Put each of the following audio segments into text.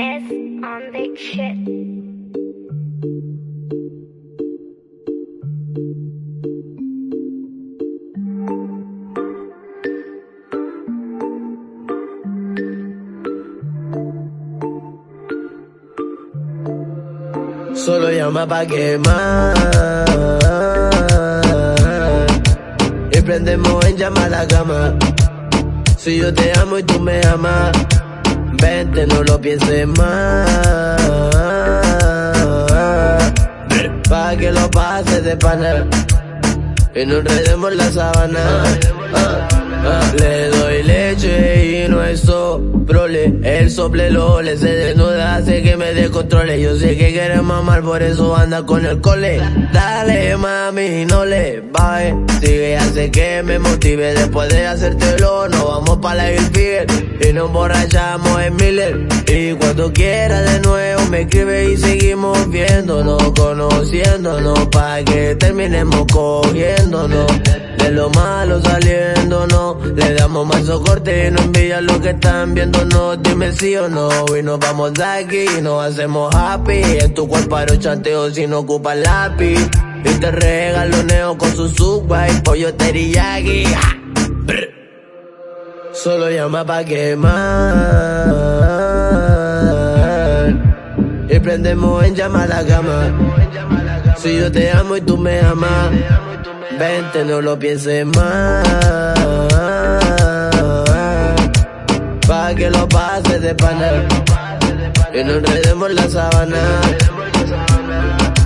On the shit. Solo llama pa' quemar. Y prendemos en llama la cama. Si yo te amo y tú me amas, vente, no lo pienses más. Pa' que lo pases de pana. Y no enredemos la sábana. Le doy leche y no es soprole. El sople lo le se desnuda, hace que me descontrole. Yo sé que quieres mamar, por eso anda con el cole. Dale mami, no le baje. Sigue, hace que me motive. Después de hacértelo, nos vamos para la Hillfield. Y nos emborrachamos en Miller. Y cuando quiera de nuevo me escribe y seguimos viéndonos, conociéndonos. Pa' que terminemos cogiéndonos. De lo malo saliéndonos. Le damos más socorte y no envidia lo que están viéndonos. Dime sí o no. Y nos vamos de aquí y nos hacemos happy. En tu cuerpo paro chanteo si no ocupa lápiz. Y te regalo neo con su subway, pollo teriyaki. Brr. Solo llama pa' quemar. Y prendemos en llama la cama. Si yo te amo y tú me amas, vente, no lo pienses más. Pa' que lo pases de pana. Y no enredemos la sábana.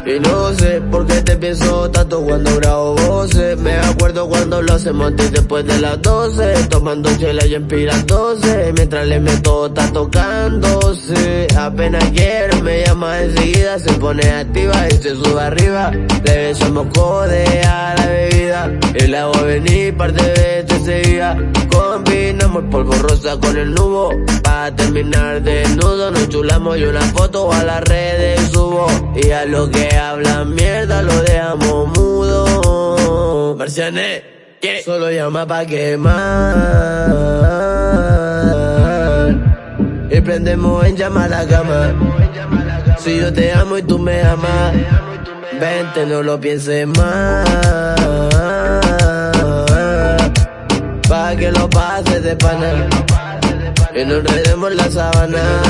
Y no sé por qué te pienso tanto cuando grabo voces. Me acuerdo cuando lo hacemos antes después de las 12. Tomando chela y empirándose. Mientras le meto está tocándose. Apenas quiero me llama enseguida. Se pone activa y se sube arriba. Le echamos code a la bebida. Y la hago venir parte de veces seguida. Combinamos el polvo rosa con el nubo. Pa' terminar desnudo. Nos chulamos y una foto a las redes subo. Y a lo que hablan mierda lo dejamos mudo. Marciané, ¿qué? Solo llama pa' quemar. Y prendemos en llama la cama. Si yo te amo y tú me amas, vente, no lo pienses más. Que lo pases de pana. Y no enredemos la sábana.